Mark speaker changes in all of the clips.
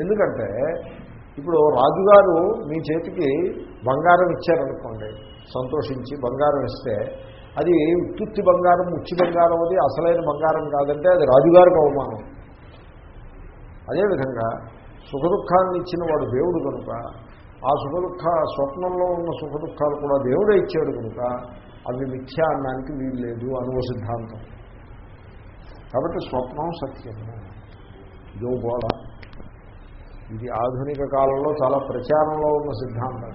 Speaker 1: ఎందుకంటే ఇప్పుడు రాజుగారు మీ చేతికి బంగారం ఇచ్చారనుకోండి సంతోషించి బంగారం ఇస్తే అది ఉత్తుత్తి బంగారం ముచ్చి బంగారం అది అసలైన బంగారం కాదంటే అది రాజుగారికి అవమానం. అదేవిధంగా సుఖదుఖాలను ఇచ్చిన వాడు దేవుడు కనుక ఆ సుఖదుఖ స్వప్నంలో ఉన్న సుఖదుఖాలు కూడా దేవుడే ఇచ్చాడు కనుక అవి మిథ్యా అన్నానికి వీలు లేదు అనువ సిద్ధాంతం. కాబట్టి స్వప్నం సత్యము. యోగోళ ఇది ఆధునిక కాలంలో చాలా ప్రచారంలో ఉన్న సిద్ధాంతం.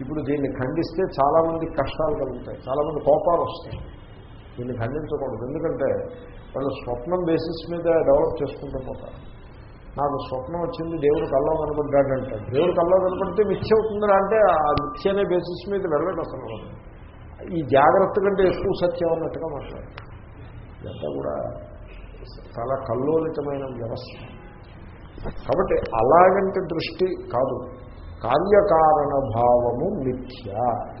Speaker 1: ఇప్పుడు దీన్ని ఖండిస్తే చాలామంది కష్టాలు కలుగుతాయి చాలామంది కోపాలు వస్తాయి. దీన్ని ఖండించకూడదు. ఎందుకంటే వాళ్ళు స్వప్నం బేసిస్ మీద డెవలప్ చేసుకుంటూ పోతారు. నాకు స్వప్నం వచ్చింది దేవుడు కల్లో కనపడ్డాడు అంటాడు దేవుడు కల్లో కనపడితే మిథ్య అవుతుందా అంటే ఆ మిథ్య అనే బేసిస్ మీద వెళ్ళడం అసలు వాళ్ళు. ఈ జాగ్రత్త కంటే ఎక్కువ సత్యం అన్నట్టుగా మాట్లాడతారు ఇదంతా కూడా చాలా కల్లోలితమైన వ్యవస్థ. కాబట్టి అలాగంటే దృష్టి కాదు. కార్యకారణ భావము మిథ్య.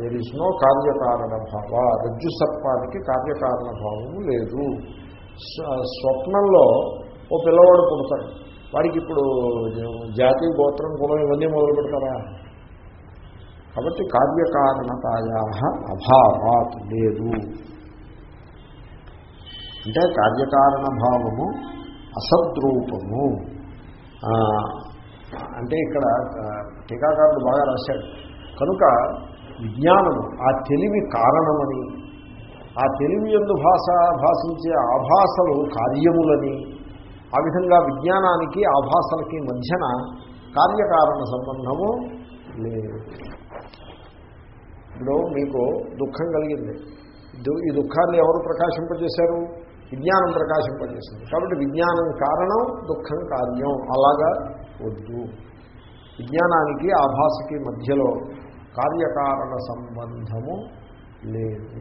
Speaker 1: దేర్ ఇస్ నో కార్యకారణ భావ రజ్జు సర్పానికి కార్యకారణ భావము లేదు స్వప్నంలో ఓ పిల్లవాడు పుడతాడు. వాడికి ఇప్పుడు జాతి గోత్రం కులం ఇవన్నీ మొదలు పెడతారా? కాబట్టి కార్యకారణతాయా అభావాత్ లేదు. అంటే కార్యకారణ భావము అసద్రూపము. అంటే ఇక్కడ టీకాకారుడు బాగా రాశాడు. కనుక విజ్ఞానము ఆ తెలివి కారణమని ఆ తెలివి ఎందు భాష భాషించే ఆభాసలు కార్యములని ఆ విధంగా విజ్ఞానానికి ఆభాసలకి మధ్యన కార్యకారణ సంబంధము లేదు. ఇప్పుడు మీకు దుఃఖం కలిగింది. ఈ దుఃఖాన్ని ఎవరు ప్రకాశింపజేశారు? విజ్ఞానం ప్రకాశింపజేసింది. కాబట్టి విజ్ఞానం కారణం దుఃఖం కార్యం. అలాగా వద్దు. విజ్ఞానానికి ఆభాసకి మధ్యలో కార్యకారణ సంబంధము లేదు.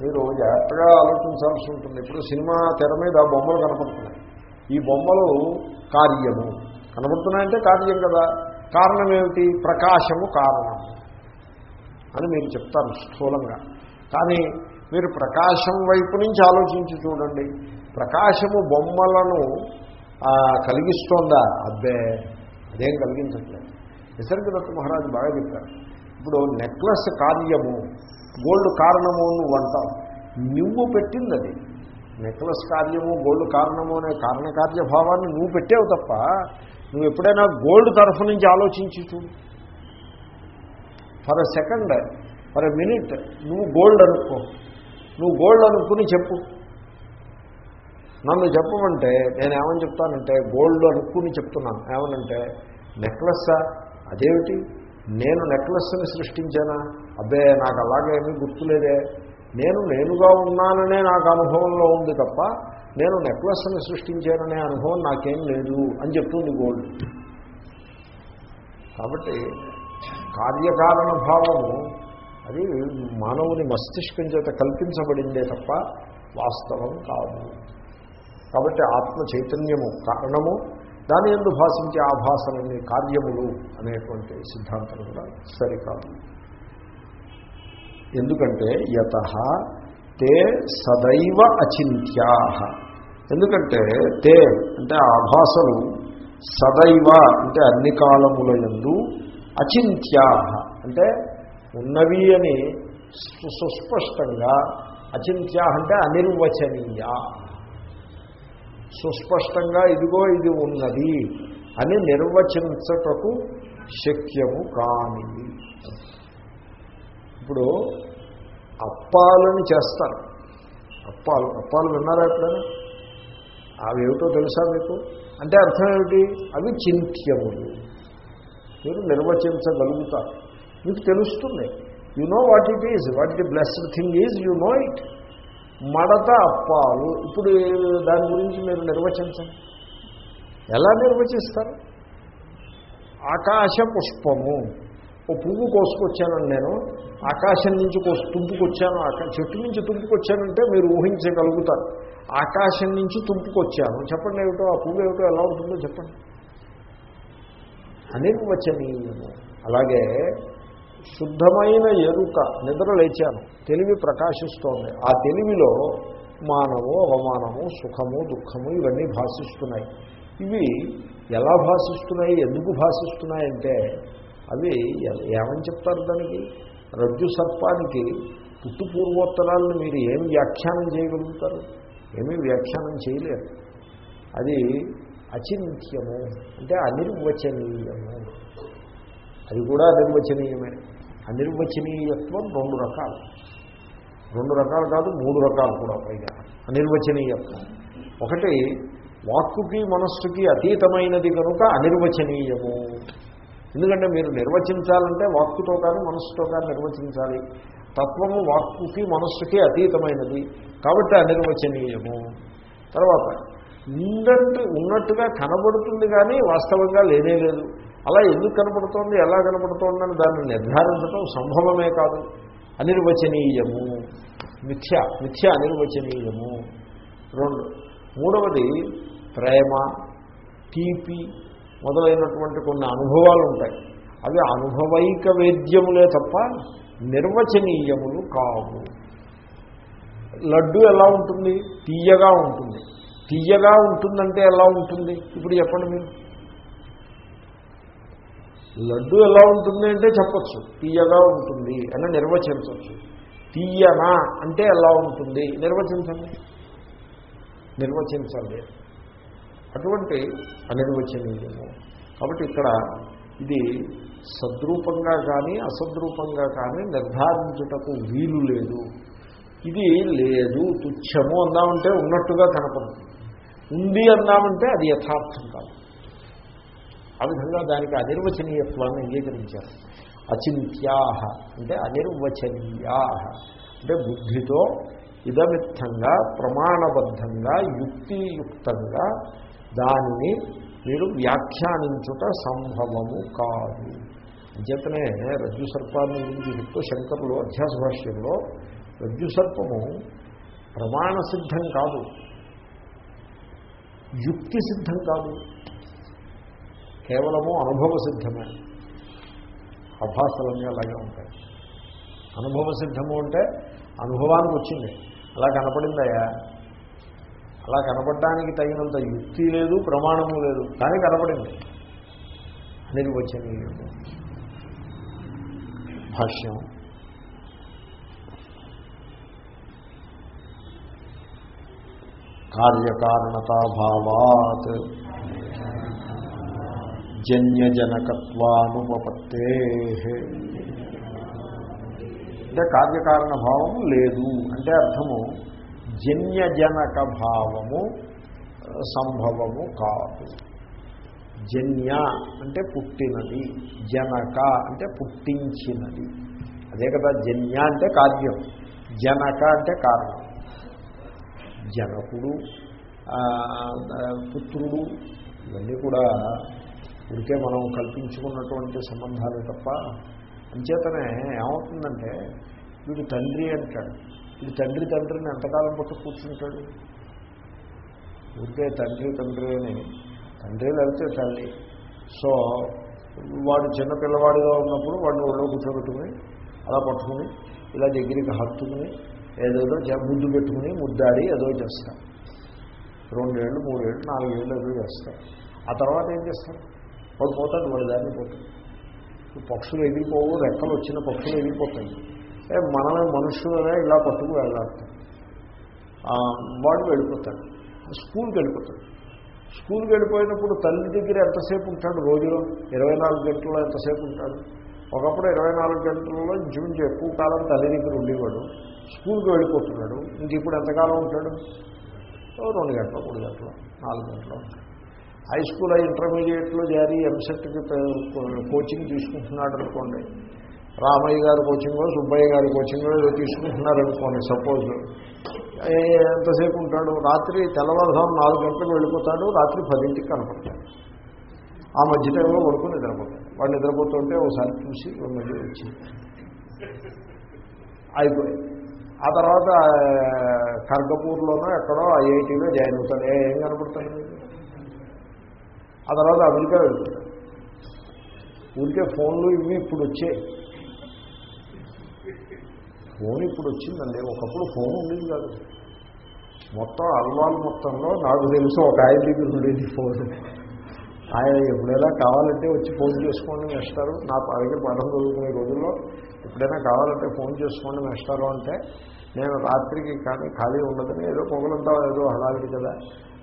Speaker 1: మీరు జాగ్రత్తగా ఆలోచించాల్సి ఉంటుంది. ఇప్పుడు సినిమా తెర మీద బొమ్మలు కనపడుతున్నాయి. ఈ బొమ్మలు కార్యము. కనపడుతున్నాయంటే కార్యం కదా. కారణం ఏమిటి? ప్రకాశము కారణము అని మీరు చెప్తారు స్థూలంగా. కానీ మీరు ప్రకాశం వైపు నుంచి ఆలోచించి చూడండి. ప్రకాశము బొమ్మలను కలిగిస్తోందా? అబ్బే అదేం కలిగించట్లేదు. నిసర్గదత్త మహారాజు బాగా చెప్పారు. ఇప్పుడు నెక్లెస్ కార్యము గోల్డ్ కారణము నువ్వు అంటావు. నువ్వు పెట్టింది అది. నెక్లెస్ కార్యము గోల్డ్ కారణము అనే కారణకార్యభావాన్ని నువ్వు పెట్టావు తప్ప నువ్వు ఎప్పుడైనా గోల్డ్ తరఫు నుంచి ఆలోచించి చూడు for a second for a minute నువ్వు గోల్డ్ అనుకో. నువ్వు గోల్డ్ అనుకుని చెప్పు. నన్ను చెప్పమంటే నేను ఏమని చెప్తానంటే గోల్డ్ అనుకుని చెప్తున్నాను. ఏమనంటే నెక్లెస్సా అదేమిటి? నేను నెక్లెస్ని సృష్టించానా? అబ్బే నాకు అలాగేమీ గుర్తులేదే. నేను నేనుగా ఉన్నాననే నాకు అనుభవంలో ఉంది తప్ప నేను నెక్లెస్ని సృష్టించాననే అనుభవం నాకేం లేదు అని చెప్తుంది గోల్డ్ కాబట్టి కార్యకారణ భావము అది మానవుని మస్తిష్కం చేత కల్పించబడిందే తప్ప వాస్తవం కాదు. కాబట్టి ఆత్మ చైతన్యము కారణము దాని ఎందు భాషించే ఆభాసనని కార్యములు అనేటువంటి సిద్ధాంతం కూడా సరికాదు. ఎందుకంటే యత తే సదైవ అచింత్యా. ఎందుకంటే తే అంటే ఆభాసలు సదైవ అంటే అన్ని కాలముల యందు అచింత్యా. అంటే ఉన్నవి అని సు- సుస్పష్టంగా అచింత్య అంటే అనిర్వచనీయ. సుస్పష్టంగా ఇదిగో ఇది ఉన్నది అని నిర్వచించటకు శక్యము కానిది. ఇప్పుడు అప్పాలని చేస్తారు. అప్పాలు అప్పాలు విన్నారా ఎప్పుడైనా? అవి ఏమిటో తెలుసా మీకు? అంటే అర్థం ఏమిటి? అవి చింత్యములు. మీరు నిర్వచించగలుగుతారు. మీకు తెలుస్తుంది. You know what it is what it blessed thing is you know it మడత అప్పాలు. ఇప్పుడు దాని గురించి మీరు నిర్వచించండి. ఎలా నిర్వచిస్తారు? ఆకాశ పుష్పము. ఓ పువ్వు కోసుకొచ్చానండి నేను. ఆకాశం నుంచి కోసు తుంపుకొచ్చాను. ఆకా చెట్టు నుంచి తుంపుకొచ్చానంటే మీరు ఊహించగలుగుతారు. ఆకాశం నుంచి తుంపుకొచ్చాను. చెప్పండి ఏమిటో ఆ పువ్వు ఏమిటో ఎలా ఉంటుందో చెప్పండి. అనిర్వచనీయము. అలాగే శుద్ధమైన ఎరుక. నిద్ర లేచాను. తెలివి ప్రకాశిస్తోంది. ఆ తెలివిలో మానము అవమానము సుఖము దుఃఖము ఇవన్నీ భాషిస్తున్నాయి. ఇవి ఎలా భాషిస్తున్నాయి? ఎందుకు భాషిస్తున్నాయంటే అవి ఏమని చెప్తారు దానికి? రజ్జు సర్పానికి పుట్టు పూర్వోత్తరాలను మీరు ఏం వ్యాఖ్యానం చేయగలుగుతారు? ఏమీ వ్యాఖ్యానం చేయలేరు. అది అచింత్యము. అంటే అనిర్వచనీయము. అది కూడా అనిర్వచనీయమే. అనిర్వచనీయత్వం రెండు రకాలు. రెండు రకాలు కాదు మూడు రకాలు కూడా పైగా. అనిర్వచనీయత్వం. ఒకటి వాక్కుకి మనస్సుకి అతీతమైనది కనుక అనిర్వచనీయము. ఎందుకంటే మీరు నిర్వచించాలంటే వాక్కుతో కానీ మనస్సుతో కానీ నిర్వచించాలి. తత్వము వాక్కుకి మనస్సుకి అతీతమైనది. కాబట్టి అనిర్వచనీయము. తర్వాత ఉందంటే ఉన్నట్టుగా కనబడుతుంది కానీ వాస్తవంగా లేనే లేదు. అలా ఎందుకు కనబడుతోంది ఎలా కనబడుతోందని దాన్ని నిర్ధారించడం సంభవమే కాదు. అనిర్వచనీయము. మిథ్య మిథ్య అనిర్వచనీయము. రెండు. మూడవది ప్రేమ తీపి మొదలైనటువంటి కొన్ని అనుభవాలు ఉంటాయి అవి అనుభవైక వేద్యములే తప్ప నిర్వచనీయములు కావు. లడ్డు ఎలా ఉంటుంది? తీయగా ఉంటుంది. తీయగా ఉంటుందంటే ఎలా ఉంటుంది? ఇప్పుడు చెప్పండి మీరు. లడ్డు ఎలా ఉంటుంది అంటే చెప్పచ్చు. తీయగా ఉంటుంది అని నిర్వచించవచ్చు తీయనా అంటే ఎలా ఉంటుంది? నిర్వచించండి. నిర్వచించండి. అటువంటి అనిర్వచనీయము. కాబట్టి ఇక్కడ ఇది సద్రూపంగా కానీ అసద్రూపంగా కానీ నిర్ధారించుటకు వీలు లేదు. ఇది లేదు తుచ్చము అందామంటే ఉన్నట్టుగా కనపడుతుంది. ఉంది అందామంటే అది యథార్థం కాదు. ఆ విధంగా దానికి అనిర్వచనీయత్వాన్ని అంగీకరించారు. అచింత్యాహ అంటే అనిర్వచనీయాహ అంటే బుద్ధితో ఇదమిత్తంగా ప్రమాణబద్ధంగా యుక్తియుక్తంగా దానిని మీరు వ్యాఖ్యానించుట సంభవము కాదు. అంచేతనే రజ్జు సర్పాన్ని గురించి చెప్తూ శంకరులు అధ్యాస భాష్యంలో రజ్జు సర్పము ప్రమాణ సిద్ధం కాదు యుక్తి సిద్ధం కాదు. కేవలము అనుభవ సిద్ధమే. అభాసలన్నీ అలాగే ఉంటాయి. అనుభవ సిద్ధము అంటే అనుభవానికి వచ్చింది. అలా కనపడిందయా అలా కనపడడానికి తగినంత యుక్తి లేదు ప్రమాణము లేదు. కానీ కనపడింది. నిర్వచనీయము భాష్యం. కార్యకారణతాభావాత్. జన్యజనకత్వానుపపత్తే అంటే కార్యకారణ భావము లేదు. అంటే అర్థము జన్యజనక భావము సంభవము కాదు. జన్య అంటే పుట్టినది జనక అంటే పుట్టించినది. అదే కదా జన్య అంటే కార్యం. జనక అంటే కారణం. జనకుడు పుత్రుడు ఇవన్నీ కూడా ఇదికే మనం కల్పించుకున్నటువంటి సంబంధాలే తప్ప అంచేతనే ఏమవుతుందంటే వీడు తండ్రి అంటాడు. వీడు తండ్రి తండ్రిని ఎంతకాలం పట్టు కూర్చుంటాడు? ఊరికే తండ్రి తండ్రి అని. తండ్రి లేకపోతే తల్లి. సో వాడు చిన్న పిల్లవాడిగా ఉన్నప్పుడు వాడిని ఒళ్ళో కూర్చోబెట్టుకుని అలా పట్టుకుని ఇలా దగ్గరికి హత్తుకుని ఏదేదో ముద్దు పెట్టుకుని ముద్దాడి ఏదో చేస్తారు రెండేళ్ళు మూడేళ్ళు నాలుగేళ్ళు ఏదో చేస్తారు ఆ తర్వాత ఏం చేస్తారు వాడు పోతాడు వాడి దాన్ని పోతాడు. పక్షులు ఎగిరిపోవు రెక్కలు వచ్చిన పక్షులు ఎగిరిపోతాయి మనమే మనుషులనే ఇలా పట్టుకు వెళ్ళాడుతాం వాడు వెళ్ళిపోతాడు. స్కూల్కి వెళ్ళిపోతాడు. స్కూల్కి వెళ్ళిపోయినప్పుడు తల్లి దగ్గర ఎంతసేపు ఉంటాడు రోజులో? ఇరవై నాలుగు గంటల్లో ఎంతసేపు ఉంటాడు? ఒకప్పుడు ఇరవై నాలుగు గంటల్లో ఇంచుమించు ఎక్కువ కాలం తల్లి దగ్గర ఉండేవాడు. స్కూల్కి వెళ్ళిపోతున్నాడు. ఇంక ఇప్పుడు ఎంతకాలం ఉంటాడు? రెండు గంటలు మూడు గంటలు నాలుగు గంటలు ఉంటాడు. హై స్కూల్ ఇంటర్మీడియట్లో జారీ ఎంసెట్కి కోచింగ్ తీసుకుంటున్నాడు అనుకోండి. రామయ్య గారి కోచింగో సుబ్బయ్య గారి కోచింగో ఏదో తీసుకుంటున్నారు అనుకోండి సపోజ్. ఎంతసేపు ఉంటాడు? రాత్రి తెల్లవారుజాము నాలుగు గంటలకు వెళ్ళిపోతాడు రాత్రి పదింటికి కనపడతాడు. ఆ మధ్య టైంలో పడుకుని నిద్రపోతాడు. వాడు నిద్రపోతుంటే ఒకసారి చూసి ఓ మధ్య వచ్చి అయిపోయింది. ఆ తర్వాత ఖర్గపూర్లోనో ఎక్కడో ఐఐటీలో జాయిన్ అవుతాడు. ఏం కనపడతాడు? ఆ తర్వాత అమెరికా వెళ్తాడు ఊరికే ఫోన్లు ఇవి ఇప్పుడు వచ్చాయి. ఫోన్ ఇప్పుడు వచ్చిందండి. ఒకప్పుడు ఫోన్ ఉండేది కాదు. మొత్తం అల్వాల్ మొత్తంలో నాకు తెలుసు ఒక ఆయన దగ్గర ఉండేది ఫోన్. ఆయన ఎప్పుడైనా కావాలంటే వచ్చి ఫోన్ చేసుకోండి వేస్తారు నా దగ్గర పాఠం చదువుకునే రోజుల్లో ఎప్పుడైనా కావాలంటే ఫోన్ చేసుకోండి వేస్తారు అంటే నేను రాత్రికి కానీ ఖాళీ ఉండదని ఏదో పొగలంతా ఏదో హడావిడి కదా.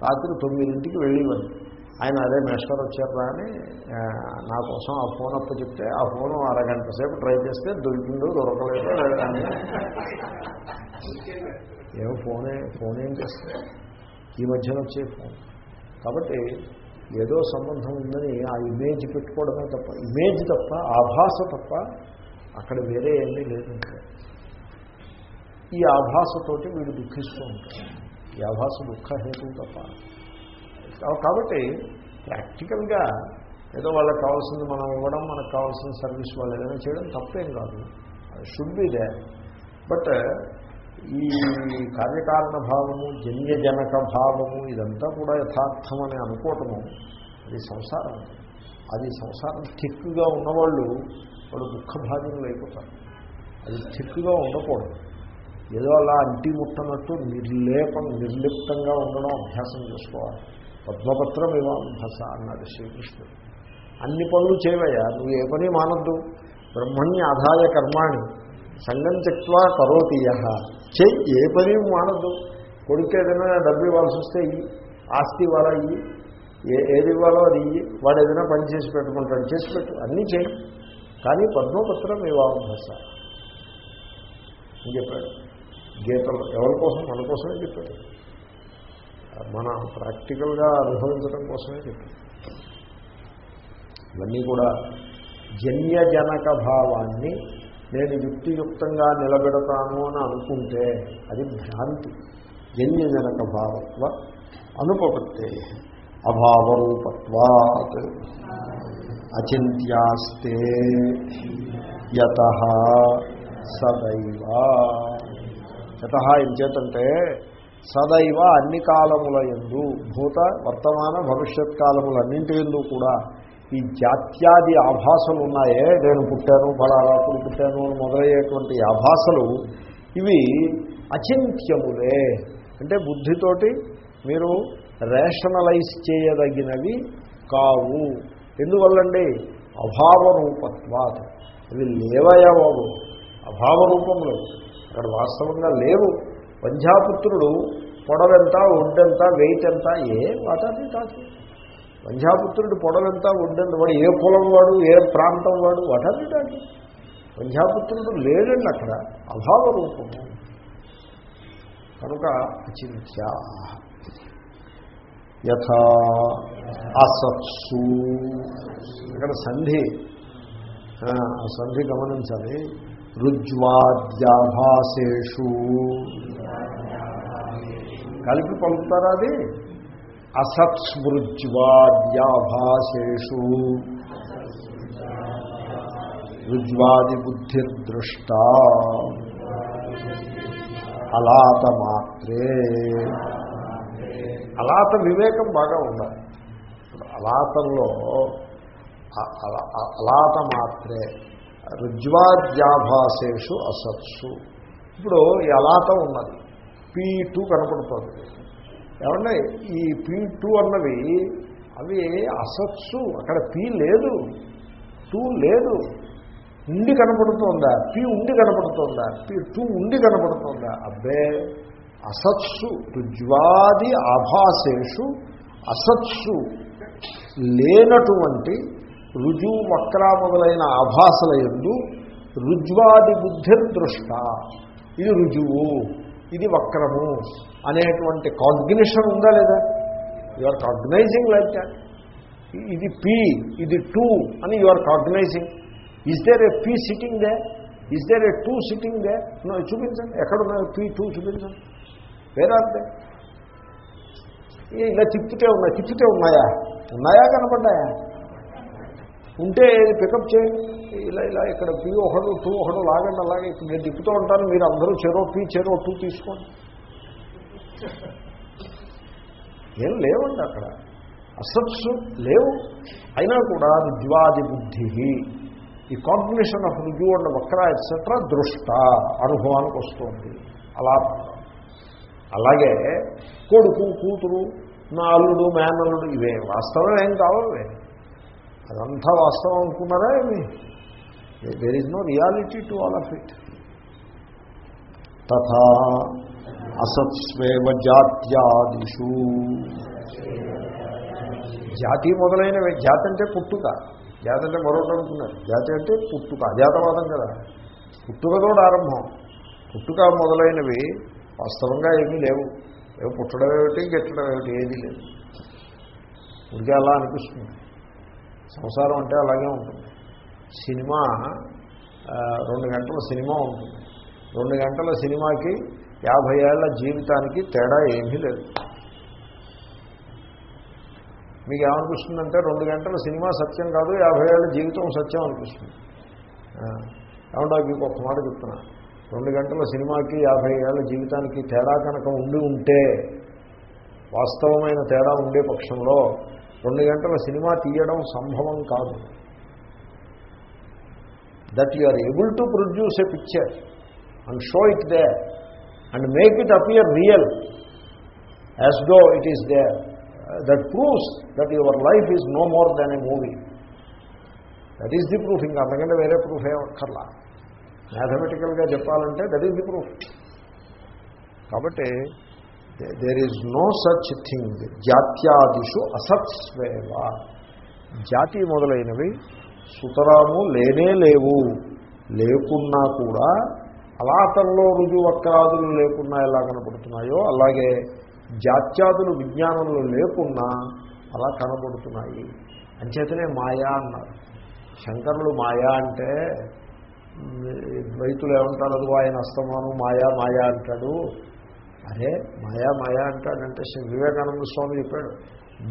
Speaker 1: రాత్రి తొమ్మిదింటికి వెళ్ళేవాడిని. ఆయన అదే మేస్టర్ వచ్చారా అని నా కోసం ఆ ఫోన్ అప్పు చెప్తే ఆ ఫోన్ అరగంట సేపు ట్రై చేస్తే దొరికిందో దొరకలేదు అని ఏమో ఫోనే ఫోన్ ఏం చేస్తే ఈ మధ్యన వచ్చే ఫోన్. కాబట్టి ఏదో సంబంధం ఉందని ఆ ఇమేజ్ పెట్టుకోవడమే తప్ప ఇమేజ్ తప్ప ఆభాస తప్ప అక్కడ వేరే ఏమీ లేదు ఈ ఆభాసతోటి వీడు దుఃఖిస్తూ ఉంటాడు. ఈ ఆభాస దుఃఖహేతు తప్ప. కాబట్టి ప్రాక్టికల్గా ఏదో వాళ్ళకి కావాల్సింది మనం ఇవ్వడం మనకు కావాల్సిన సర్వీస్ వాళ్ళు ఏదైనా చేయడం తప్పేం కాదు. షుడ్ బి దే బట్ ఈ కార్యకారణ భావము జన్యజనక భావము ఇదంతా కూడా యథార్థం అని అనుకోవటము అది సంసారం. అది సంసారం థిక్గా ఉన్నవాళ్ళు వాళ్ళు దుఃఖభాగ్యంలో అయిపోతారు. అది థిక్గా ఉండకూడదు. ఏదో అలా అంటి ముట్టనట్టు నిర్లేపం నిర్లిప్తంగా ఉండడం అభ్యాసం చేసుకోవాలి. పద్మపత్రం ఇవాంభస అన్నాడు శ్రీకృష్ణుడు. అన్ని పనులు చేయవయ్యా నువ్వు ఏ పని మానద్దు. బ్రహ్మణ్య ఆదాయ కర్మాణి సంగం చెక్వా కరోతీయ చేయి ఏ పని మానద్దు. కొడుకు ఏదైనా డబ్బు ఇవ్వాల్సి వస్తే ఇయ్యి. ఆస్తి ఇవ్వాలా ఇయ్యి? ఏ ఏది ఇవ్వాలో అది ఇయ్యి. వాడు ఏదైనా పని చేసి పెట్టుకుంటాడు చేసి పెట్టు అన్నీ చేయి. కానీ పద్మపత్రం ఇవాంభస అని చెప్పాడు. గీతలో ఎవరి కోసం? మన కోసమే చెప్పాడు. మన ప్రాక్టికల్గా అనుభవించడం కోసమే చెప్పింది ఇవన్నీ కూడా జన్యజనక భావాన్ని నేను యుక్తియుక్తంగా నిలబెడతాను అని అనుకుంటే అది భ్రాంతి. జన్యజనక భావత్వ అనుపపత్తే అభావరూపత్వాత్ అచింత్యాస్తే యత సదైవ. యత ఎంచేతంటే సదైవ అన్ని కాలముల ఎందు భూత వర్తమాన భవిష్యత్ కాలములన్నింటి ఎందు కూడా ఈ జాత్యాది ఆభాసలు ఉన్నాయే. నేను పుట్టాను ఫలారాకులు పుట్టాను అని మొదలయ్యేటువంటి ఆభాసలు ఇవి అచింత్యములే. అంటే బుద్ధితోటి మీరు రేషనలైజ్ చేయదగినవి కావు. ఎందువల్లండి? అభావ రూపత్వాత్ అవి లేవయా బాబు అభావ రూపంలో అక్కడ వాస్తవంగా లేవు. పంజాపుత్రుడు పొడవెంత ఒడ్డెంత వెయిట్ ఎంత ఏ వాటాన్ని కాదు వంధ్యాపుత్రుడు పొడవెంత ఒడ్డెంత వాడు ఏ కులం వాడు ఏ ప్రాంతం వాడు వాటాన్ని కాదు వంధ్యాపుత్రుడు లేడండి అక్కడ అభావ రూపము. కనుక అచింత్య యథా అసత్సు. ఇక్కడ సంధి. ఆ సంధి గమనించాలి. రుజ్వాద్యాభాసేషు. కలిపి పంపుతారా అది? అసత్స్మృజ్వాద్యాభాసేషు. రుజ్వాది బుద్ధిర్దృష్ట అలాత మాత్రే అలాత వివేకం బాగా ఉండాలి. అలాతంలో అల- అలాత మాత్రే రుజ్వాద్యాభాసేషు అసత్సు. ఇప్పుడు ఎలాత ఉన్నది. పీ టూ కనపడుతుంది. ఏమంటే ఈ పీ టూ అన్నవి అవి అసత్సు. అక్కడ పీ లేదు. టూ లేదు. ఉండి కనపడుతోందా? పీ ఉండి కనపడుతోందా? పీ టూ ఉండి కనపడుతోందా? అబ్బే! అసత్సు. రుజ్వాది ఆభాసేషు అసత్సు. లేనటువంటి రుజు వక్ర మొదలైన ఆభాసల ఎందు రుజ్వాది బుద్ధిర్దృష్ట. ఇది రుజువు ఇది వక్రము అనేటువంటి కాగ్నిషన్ ఉందా లేదా? You are cognizing like that ఇది పీ ఇది టూ అని you are cognizing is there a P sitting there is there a two sitting there చూపించండి. ఎక్కడున్నాయో పీ టూ చూపించండి. వేరే ఇలా తిప్పితే ఉన్నాయి. తిప్పితే ఉన్నాయా? ఉన్నాయా కనపడ్డాయా? ఉంటే పికప్ చేయండి ఇలా ఇలా ఇక్కడ పీ ఒకడు టూ ఒకడు లాగండి అలాగే ఇప్పుడు నేను తిప్పుతూ ఉంటాను మీరు అందరూ చెరో పీ చెరో టూ తీసుకోండి. ఏం లేవండి అక్కడ. అసత్సు లేవు. అయినా కూడా రుజ్వాది బుద్ధి. ఈ కాంబినేషన్ ఆఫ్ రుజువు అండ్ వక్ర ఎట్సెట్రా దృష్ట అనుభవానికి వస్తుంది. అలా అలాగే కొడుకు కూతురు నా అల్లుడు మేనల్లుడు ఇవే వాస్తవం ఏం కావాలి? అదంతా వాస్తవం అనుకున్నారా ఏమి? There is no reality to all of it తథా అసత్స్వేవ జాత్యాదిషు. జాతి మొదలైనవి జాతి అంటే పుట్టుక. జాతి అంటే మరొకటి అనుకున్నారు. జాతి అంటే పుట్టుక అజాతవాదం కదా. పుట్టుకతో ఆరంభం. పుట్టుక మొదలైనవి వాస్తవంగా ఏమీ లేవు. ఏవో పుట్టడం ఏమిటి గెట్టడం ఏమిటి ఏదీ లేదు. ఉడికే అలా అనిపిస్తుంది. సంసారం అంటే అలాగే ఉంటుంది. సినిమా రెండు గంటల సినిమా ఉంటుంది. రెండు గంటల సినిమాకి యాభై ఏళ్ళ జీవితానికి తేడా ఏమీ లేదు. మీకు ఏమనిపిస్తుందంటే రెండు గంటల సినిమా సత్యం కాదు యాభై ఏళ్ళ జీవితం సత్యం అనిపిస్తుంది. ఆ, ఏమంటా మీకు ఒక్క మాట చెప్తున్నా. రెండు గంటల సినిమాకి యాభై ఏళ్ళ జీవితానికి తేడా కనుక ఉండి ఉంటే వాస్తవమైన తేడా ఉండే పక్షంలో రెండు గంటల సినిమా తీయడం సంభవం కాదు. That you are able to produce a picture and show it there and make it appear real as though it is there that proves that your life is no more than a movie that is the proof ఇంకా అంతకంటే వేరే proof ఏమక్కర్లా మ్యాథమెటికల్గా చెప్పాలంటే that is the proof కాబట్టి there is no such thing జాత్యాదిషు అసత్స్వేవ. జాతి మొదలైనవి సుతరాము లేనే లేవు. లేకున్నా కూడా అలాతంలో రుజువక్రాదులు లేకున్నా ఎలా కనపడుతున్నాయో అలాగే జాత్యాదులు విజ్ఞానంలో లేకున్నా అలా కనబడుతున్నాయి అంచేతనే మాయా అన్నారు. శంకరులు మాయా అంటే ద్వైతులు ఏమంటారు? అది ఆయన అస్తమానం మాయా మాయా అంటాడు. అరే మాయా మాయా అంటాడంటే శ్రీ వివేకానంద స్వామి చెప్పాడు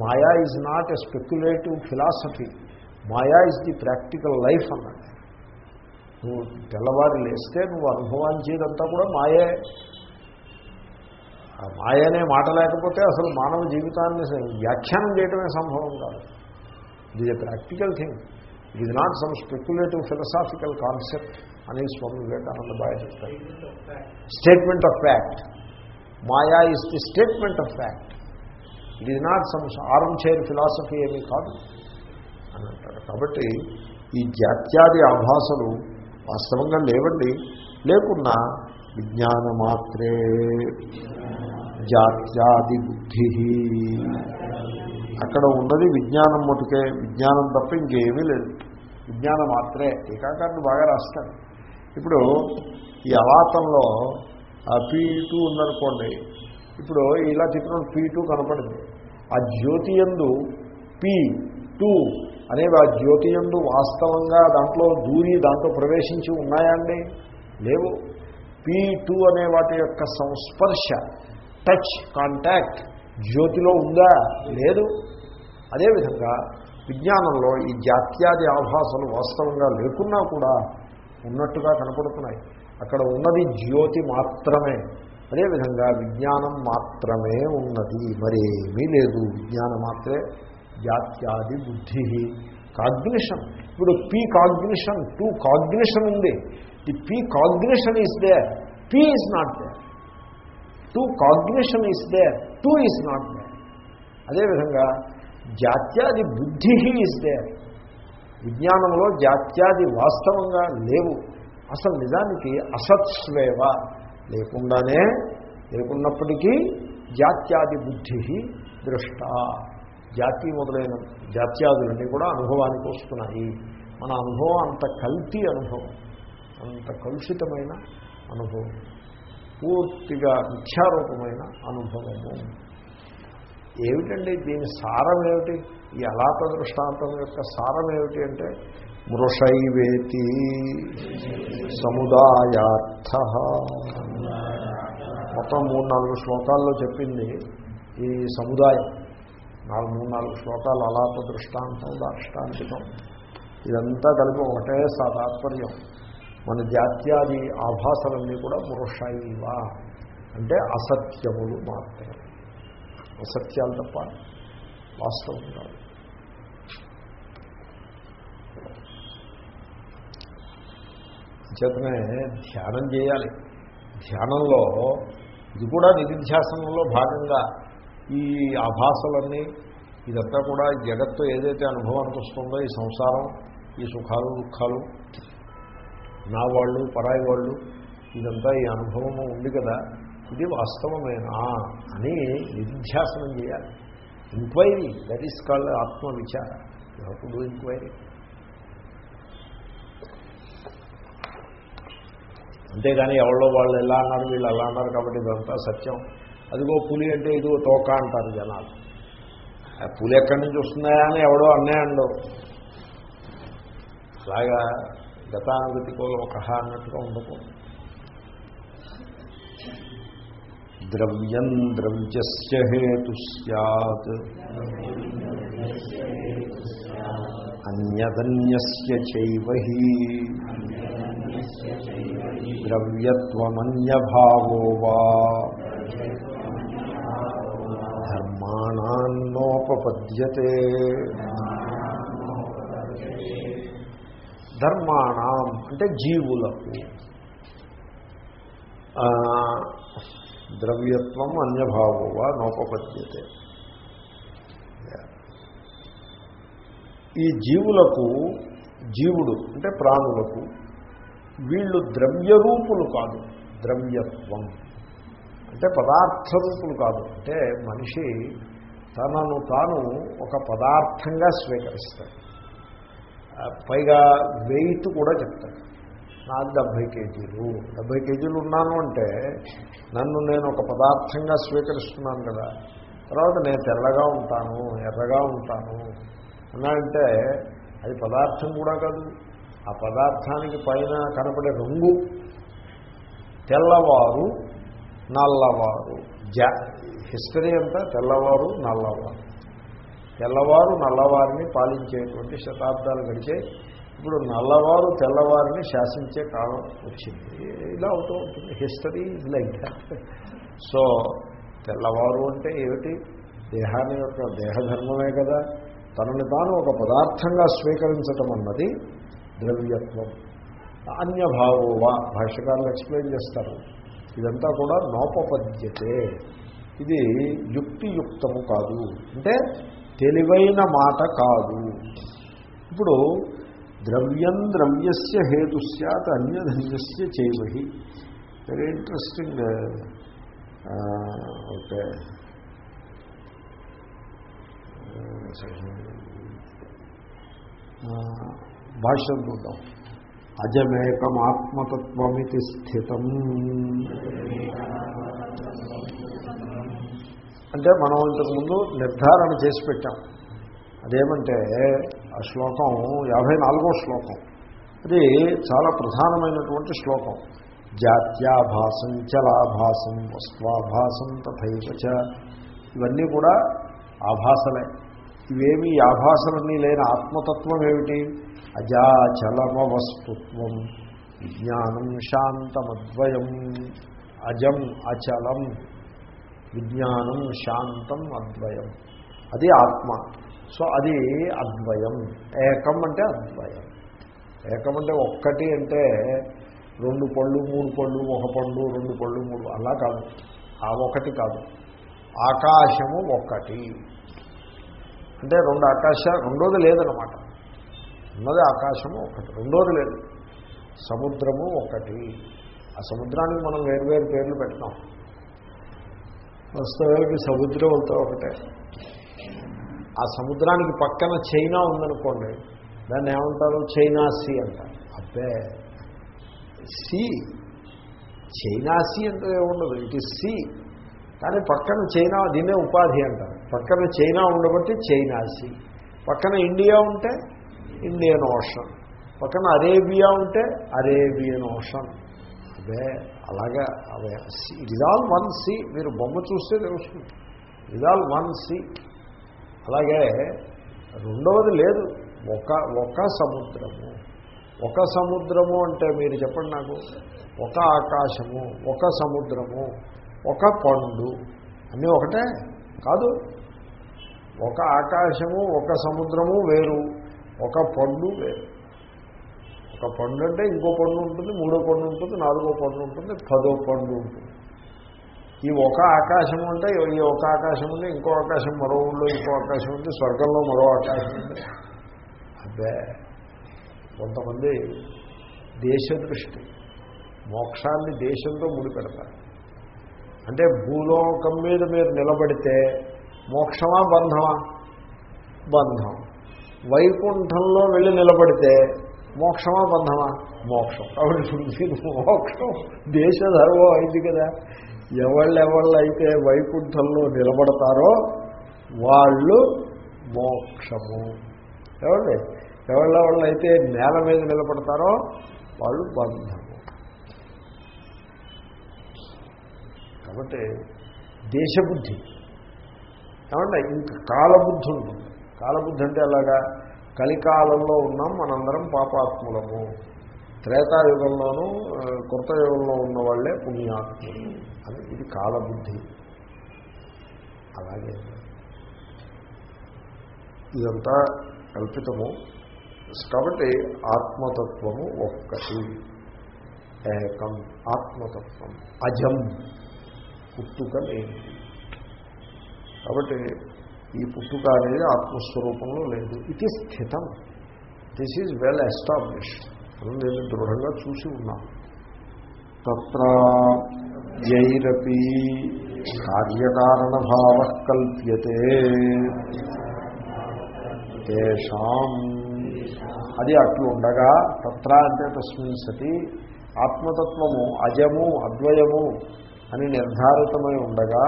Speaker 1: maya is not a speculative philosophy maya is the practical life అన్నాడు. నువ్వు తెల్లవారు లేస్తే నువ్వు అనుభవించేదంతా కూడా మాయే. ఆ మాయనే మాట లేకపోతే అసలు మానవ జీవితాన్ని వ్యాఖ్యానం చేయడమే సంభవం కాదు. ఇది a practical thing it is not some speculative philosophical concept అని స్వామి వివేకానంద బాగా చెప్తారు statement of fact maya is the statement of fact it is not some armchair philosophy ఏమీ కాదు అని అంటారు. కాబట్టి ఈ జాత్యాది ఆభాసలు వాస్తవంగా లేవండి. లేకున్నా విజ్ఞానమాత్రే జాత్యాది బుద్ధి. అక్కడ ఉన్నది విజ్ఞానం మటుకే. విజ్ఞానం తప్ప ఇంకేమీ లేదు. విజ్ఞానం మాత్రే. టీకాకారుడు బాగా రాస్తాడు. ఇప్పుడు ఈ అవాతంలో పీ టూ ఉందనుకోండి. ఇప్పుడు ఇలా చిత్రం పీ టూ కనపడింది. ఆ జ్యోతి ఎందు పీ టూ అనేవి ఆ జ్యోతి ఎందు వాస్తవంగా దాంట్లో దూరి దాంట్లో ప్రవేశించి ఉన్నాయండి లేవు. పీ టూ అనే వాటి యొక్క సంస్పర్శ టచ్ కాంటాక్ట్ జ్యోతిలో ఉందా? లేదు. అదేవిధంగా విజ్ఞానంలో ఈ జాత్యాది ఆభాసలు వాస్తవంగా లేకున్నా కూడా ఉన్నట్టుగా కనపడుతున్నాయి. అక్కడ ఉన్నది జ్యోతి మాత్రమే. అదేవిధంగా విజ్ఞానం మాత్రమే ఉన్నది. మరేమీ లేదు. విజ్ఞానం మాత్రమే జాత్యాది బుద్ధి. కాగ్నిషన్. ఇప్పుడు పీ కాగ్నిషన్ టూ కాగ్నిషన్ ఉంది. The P cognition is there P is not there two cognition is there two is not there అదేవిధంగా జాత్యాది బుద్ధి ఈజ్ దేర్ విజ్ఞానంలో జాత్యాది వాస్తవంగా లేవు. అసలు నిజానికి అసత్స్వేవ లేకుండానే లేకున్నప్పటికీ జాత్యాది బుద్ధి దృష్ట. జాతి మొదలైన జాత్యాదులన్నీ కూడా అనుభవానికి వస్తున్నాయి మన అనుభవం అంత కల్తీ అనుభవం అంత కలుషితమైన అనుభవం పూర్తిగా మిథ్యారూపమైన అనుభవము. ఏమిటండి దీని సారం ఏమిటి ఈ అలాప దృష్టాంతం యొక్క సారం ఏమిటి అంటే మృషైవేతి సముదాయార్థ. మొత్తం మూడు నాలుగు శ్లోకాల్లో చెప్పింది ఈ సముదాయం. నాలుగు మూడు నాలుగు శ్లోకాలు అలాప దృష్టాంతం దాష్టాంతికం ఇదంతా కలిపి ఒకటే తాత్పర్యం మన జాత్యాది ఆభాసలన్నీ కూడా మృషైవ. అంటే అసత్యములు మాత్రమే. అసత్యాలు తప్ప వాస్తవం కాదు. అంచేతనే ధ్యానం చేయాలి. ధ్యానంలో ఇది కూడా నిధిధ్యాసనంలో భాగంగా ఈ ఆభాసలన్నీ ఇదంతా కూడా జగత్తు ఏదైతే అనుభవానికి వస్తుందో ఈ సంసారం ఈ సుఖాలు దుఃఖాలు నా వాళ్ళు పరాయి వాళ్ళు ఇదంతా ఈ అనుభవము ఉంది కదా ఇది వాస్తవమేనా అని నిధిధ్యాసనం చేయాలి. ఎంక్వైరీ దట్ ఈస్ కాల్డ్ ఆత్మవిచార. యూ డూ ఎంక్వైరీ అంతేగాని ఎవరో వాళ్ళు ఎలా అన్నారు వీళ్ళు అలా అన్నారు కాబట్టి ఇదంతా సత్యం. అదిగో పులి అంటే ఇదిగో తోక అంటారు జనాలు. ఆ పులి ఎక్కడి నుంచి వస్తున్నాయా అని ఎవడో అన్నే అండవు అలాగా గతానుగతికో ఒక అన్నట్టుగా ఉండకూడదు. ద్రవ్యం ద్రవ్యస్య హేతు సత్ అన్యదన్యస్య చైవ ద్రవ్యత్వమన్యభావో వా. ధర్మాణాన్నోపపద్యతే. ధర్మాణం అంటే జీవులకు. ద్రవ్యత్వం అన్యభావో వా నోపపద్యతే. ఈ జీవులకు జీవుడు అంటే ప్రాణులకు వీళ్ళు ద్రవ్యరూపులు కాదు. ద్రవ్యత్వం. అంటే పదార్థ రూపులు కాదు. అంటే మనిషి తనను తాను ఒక పదార్థంగా స్వీకరిస్తాడు. పైగా వెయిట్ కూడా చెప్తాడు. నాకు డెబ్భై కేజీలు. డెబ్భై కేజీలు ఉన్నాను అంటే నన్ను నేను ఒక పదార్థంగా స్వీకరిస్తున్నాను కదా. తర్వాత నేను తెల్లగా ఉంటాను ఎర్రగా ఉంటాను. ఉన్నాయంటే అది పదార్థం కూడా కాదు. ఆ పదార్థానికి పైన కనపడే రంగు తెల్లవారు నల్లవారు. జ హిస్టరీ అంతా తెల్లవారు నల్లవారు. తెల్లవారు నల్లవారిని పాలించేటువంటి శతాబ్దాలు గడిచే ఇప్పుడు నల్లవారు తెల్లవారిని శాసించే కాలం వచ్చింది. ఇలా అవుతూ ఉంటుంది. హిస్టరీ ఇది లైక్ సో తెల్లవారు అంటే ఏమిటి? దేహాన్ని యొక్క దేహధర్మమే కదా. తనని తాను ఒక పదార్థంగా స్వీకరించటం అన్నది ద్రవ్యత్వం. అన్యభావోవా భాష్యకారులు ఎక్స్ప్లెయిన్ చేస్తారు. ఇదంతా కూడా నోపపద్యతే. ఇది యుక్తియుక్తము కాదు. అంటే తెలివైన మాట కాదు. ఇప్పుడు ద్రవ్యం ద్రవ్యస్య హేతు సత్ అన్యధన్యస్య చేయవహి వెరీ ఇంట్రెస్టింగ్ ఓకే. Uh, భాష్యం చూద్దాం. అజమేకమాత్మతత్వమితి స్థితం. అంటే మనం ఇంతకుముందు నిర్ధారణ చేసి పెట్టాం. అదేమంటే ఆ శ్లోకం యాభై నాలుగో శ్లోకం. అది చాలా ప్రధానమైనటువంటి శ్లోకం. జాత్యాభాసం చలాభాసం వస్వాభాసం తథైవ ఇవన్నీ కూడా ఆభాసలే. ఇవేమి ఆభాసలన్నీ లేని ఆత్మతత్వం ఏమిటి? అజాచలమ వస్తుత్వం విజ్ఞానం శాంతమద్వయం. అజం అచలం. విజ్ఞానం శాంతం అద్వయం అది ఆత్మ. సో అది అద్వయం. ఏకం అంటే అద్వయం. ఏకం అంటే ఒక్కటి అంటే రెండు పళ్ళు మూడు పళ్ళు ఒక పండు రెండు పళ్ళు మూడు. అలా కాదు. ఆ ఒకటి కాదు. ఆకాశము ఒక్కటి అంటే రెండు ఆకాశ రెండోది లేదనమాట ఉన్నది ఆకాశము ఒకటి రెండోది లేదు. సముద్రము ఒకటి. ఆ సముద్రానికి మనం వేరు వేరు పేర్లు పెట్టాం. వాస్తవానికి సముద్రం అంతా ఒకటే. ఆ సముద్రానికి పక్కన చైనా ఉందనుకోండి దాన్ని ఏమంటారు? చైనా సీ అంటారు అబ్బే సీ చైనా సీ అంటే ఉండదు ఇట్ ఈస్ సీ. కానీ పక్కన చైనా దీన్నే ఉపాధి అంటారు. పక్కన చైనా ఉండబట్టి చైనా సీ. పక్కన ఇండియా ఉంటే ఇండియన్ ఓషన్. పక్కన అరేబియా ఉంటే అరేబియన్ ఓషన్. అదే అలాగా అవే it is all one sea. మీరు బొమ్మ చూస్తే తెలుస్తుంది. It all one sea. అలాగే రెండవది లేదు. ఒక ఒక సముద్రము. ఒక సముద్రము అంటే మీరు చెప్పండి నాకు. ఒక ఆకాశము ఒక సముద్రము ఒక పండు. అన్నీ ఒకటే? కాదు. ఒక ఆకాశము ఒక సముద్రము వేరు. ఒక పండు వేరు. ఒక పండు అంటే ఇంకో పండు ఉంటుంది మూడో పండు ఉంటుంది నాలుగో పండు ఉంటుంది పదో పండు ఉంటుంది. ఈ ఒక ఆకాశం అంటే ఈ ఒక ఆకాశం ఉంది ఇంకో ఆకాశం మరో ఊళ్ళో ఇంకో ఆకాశం ఉంది స్వర్గంలో మరో ఆకాశం ఉంది. అదే కొంతమంది దేశదృష్టి మోక్షాన్ని దేశంతో ముడిపెడతారు. అంటే భూలోకం మీద మీరు నిలబడితే మోక్షమా బంధమా? బంధం. వైకుంఠంలో వెళ్ళి నిలబడితే మోక్షమా బంధమా? మోక్షం. కాబట్టి మోక్షం. దేశ ధర్మం అయింది కదా. ఎవళ్ళెవళ్ళు అయితే వైకుంఠంలో నిలబడతారో వాళ్ళు మోక్షము. ఏమండి? ఎవళ్ళెవళ్ళు అయితే నేల మీద నిలబడతారో వాళ్ళు బంధము. కాబట్టి దేశబుద్ధి. ఏమంటే ఇంక కాలబుద్ధి ఉంటుంది. కాలబుద్ధి అంటే అలాగా కలికాలంలో ఉన్నాం మనందరం పాపాత్ములము. త్రేతాయుగంలోనూ ఆ, కృతయుగంలో ఉన్న వాళ్ళే పుణ్యాత్ములు. అని ఇది కాలబుద్ధి. అలాగే. ఇదంతా కల్పితము. కాబట్టి ఆత్మతత్వము ఒక్కటి. ఏకం ఆత్మతత్వం. అజం. పుట్టుక లేదు కాబట్టి ఈ పుట్టుక అనేది ఆత్మస్వరూపంలో లేదు. ఇది స్థితం. దిస్ ఈజ్ వెల్ ఎస్టాబ్లిష్డ్ అని నేను దృఢంగా చూసి ఉన్నాం. తత్ర కార్యకారణభావ కల్ప్యతే తేషాం. అది అట్లు ఉండగా తత్ర అంటే తస్మిన్ సతి ఆత్మతత్వము అజము అద్వయము అని నిర్ధారితమై ఉండగా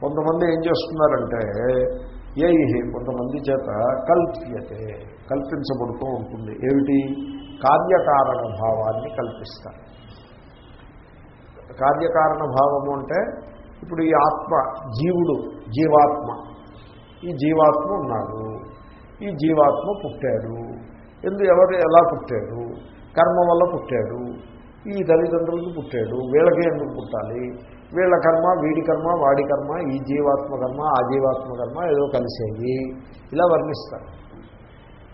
Speaker 1: కొంతమంది ఏం చేస్తున్నారంటే ఏ కొంతమంది చేత కల్ప్యతే కల్పించబడుతూ ఉంటుంది. ఏమిటి? కార్యకారణ భావాన్ని కల్పిస్తారు. కార్యకారణ భావము అంటే ఇప్పుడు ఈ ఆత్మ జీవుడు జీవాత్మ. ఈ జీవాత్మ ఉన్నాడు. ఈ జీవాత్మ పుట్టాడు. ఎందు ఎవరు ఎలా పుట్టాడు? కర్మ వల్ల పుట్టాడు. ఈ తల్లిదండ్రులకు పుట్టాడు. వీళ్ళకే ఎందుకు పుట్టాలి? వీళ్ళ కర్మ వీడి కర్మ వాడి కర్మ ఈ జీవాత్మ కర్మ ఆ జీవాత్మ కర్మ ఏదో కలిసేవి. ఇలా వర్ణిస్తారు.